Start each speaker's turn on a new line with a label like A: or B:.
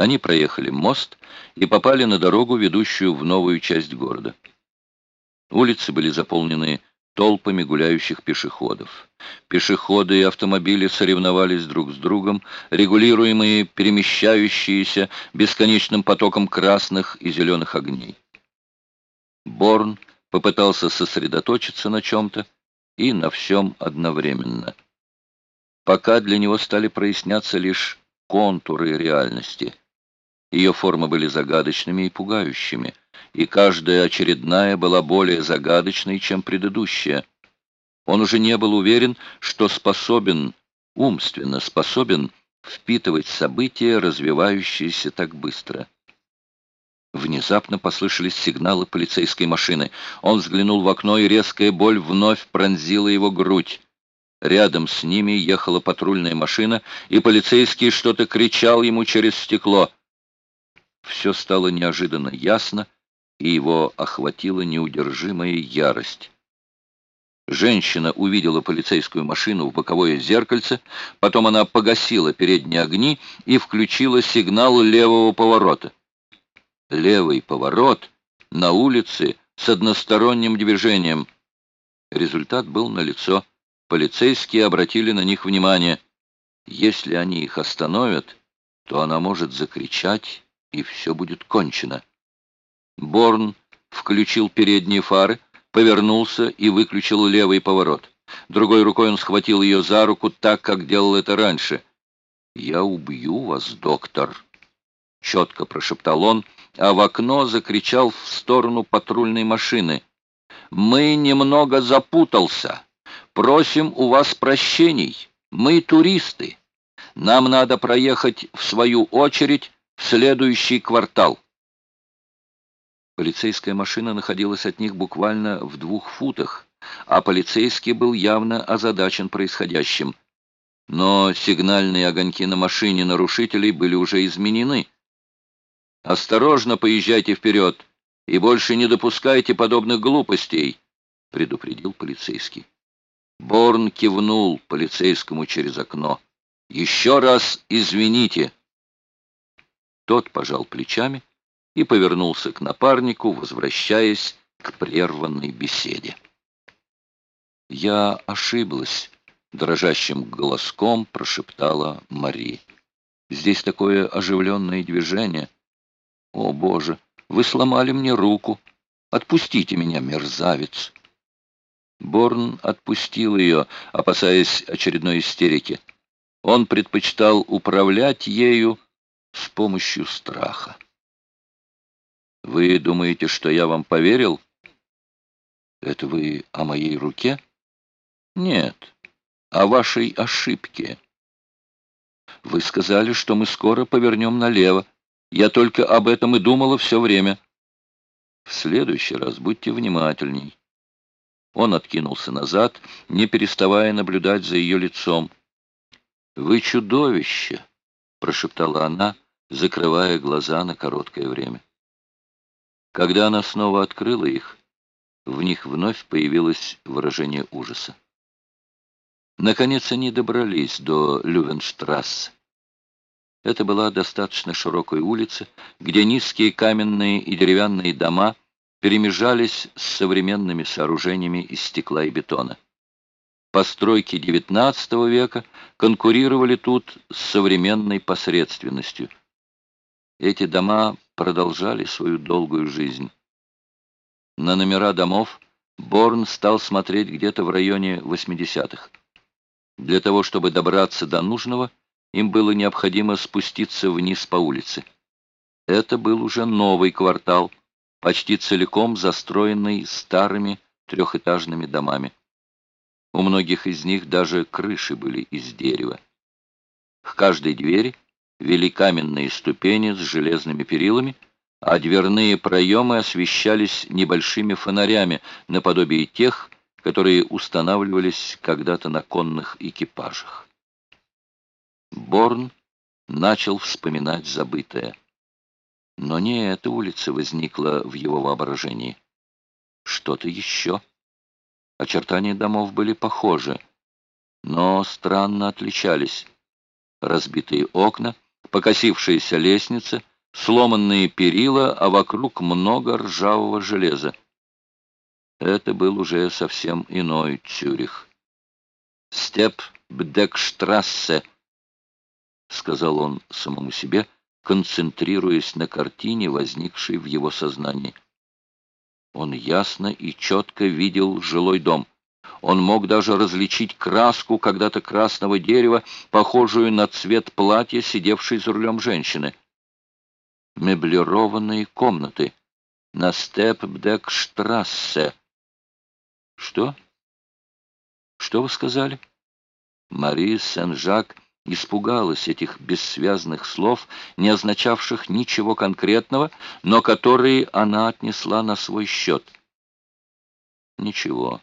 A: Они проехали мост и попали на дорогу, ведущую в новую часть города. Улицы были заполнены толпами гуляющих пешеходов. Пешеходы и автомобили соревновались друг с другом, регулируемые перемещающиеся бесконечным потоком красных и зеленых огней. Борн попытался сосредоточиться на чем-то и на всем одновременно. Пока для него стали проясняться лишь контуры реальности. Ее формы были загадочными и пугающими, и каждая очередная была более загадочной, чем предыдущая. Он уже не был уверен, что способен, умственно способен, впитывать события, развивающиеся так быстро. Внезапно послышались сигналы полицейской машины. Он взглянул в окно, и резкая боль вновь пронзила его грудь. Рядом с ними ехала патрульная машина, и полицейский что-то кричал ему через стекло. Все стало неожиданно ясно, и его охватила неудержимая ярость. Женщина увидела полицейскую машину в боковое зеркальце, потом она погасила передние огни и включила сигнал левого поворота. Левый поворот на улице с односторонним движением. Результат был налицо. Полицейские обратили на них внимание. Если они их остановят, то она может закричать, и все будет кончено. Борн включил передние фары, повернулся и выключил левый поворот. Другой рукой он схватил ее за руку так, как делал это раньше. «Я убью вас, доктор!» Четко прошептал он, а в окно закричал в сторону патрульной машины. «Мы немного запутался. Просим у вас прощений. Мы туристы. Нам надо проехать в свою очередь следующий квартал». Полицейская машина находилась от них буквально в двух футах, а полицейский был явно озадачен происходящим. Но сигнальные огоньки на машине нарушителей были уже изменены. «Осторожно поезжайте вперед и больше не допускайте подобных глупостей», — предупредил полицейский. Борн кивнул полицейскому через окно. «Еще раз извините». Тот пожал плечами и повернулся к напарнику, возвращаясь к прерванной беседе. «Я ошиблась», — дрожащим голоском прошептала Мари. «Здесь такое оживленное движение. О, Боже, вы сломали мне руку. Отпустите меня, мерзавец!» Борн отпустил ее, опасаясь очередной истерики. Он предпочитал управлять ею с помощью страха. Вы думаете, что я вам поверил? Это вы о моей руке? Нет, о вашей ошибке. Вы сказали, что мы скоро повернем налево. Я только об этом и думала все время. В следующий раз будьте внимательней. Он откинулся назад, не переставая наблюдать за ее лицом. «Вы чудовище!» — прошептала она, закрывая глаза на короткое время. Когда она снова открыла их, в них вновь появилось выражение ужаса. Наконец они добрались до Лювенштрассе. Это была достаточно широкая улица, где низкие каменные и деревянные дома перемежались с современными сооружениями из стекла и бетона. Постройки XIX века конкурировали тут с современной посредственностью. Эти дома продолжали свою долгую жизнь. На номера домов Борн стал смотреть где-то в районе 80-х. Для того, чтобы добраться до нужного, им было необходимо спуститься вниз по улице. Это был уже новый квартал, почти целиком застроенный старыми трехэтажными домами. У многих из них даже крыши были из дерева. К каждой двери вели каменные ступени с железными перилами, а дверные проемы освещались небольшими фонарями, наподобие тех, которые устанавливались когда-то на конных экипажах. Борн начал вспоминать забытое. Но не эта улица возникла в его воображении. Что-то еще. Очертания домов были похожи, но странно отличались. Разбитые окна — покосившаяся лестница, сломанные перила, а вокруг много ржавого железа. Это был уже совсем иной Цюрих. «Степ Бдекштрассе», — сказал он самому себе, концентрируясь на картине, возникшей в его сознании. Он ясно и четко видел жилой дом. Он мог даже различить краску когда-то красного дерева, похожую на цвет платья, сидевшей за рулем женщины. Меблированные комнаты на Степбдекштрассе. Что? Что вы сказали? Мари Сен-Жак испугалась этих бессвязных слов, не означавших ничего конкретного, но которые она отнесла на свой счет. Ничего.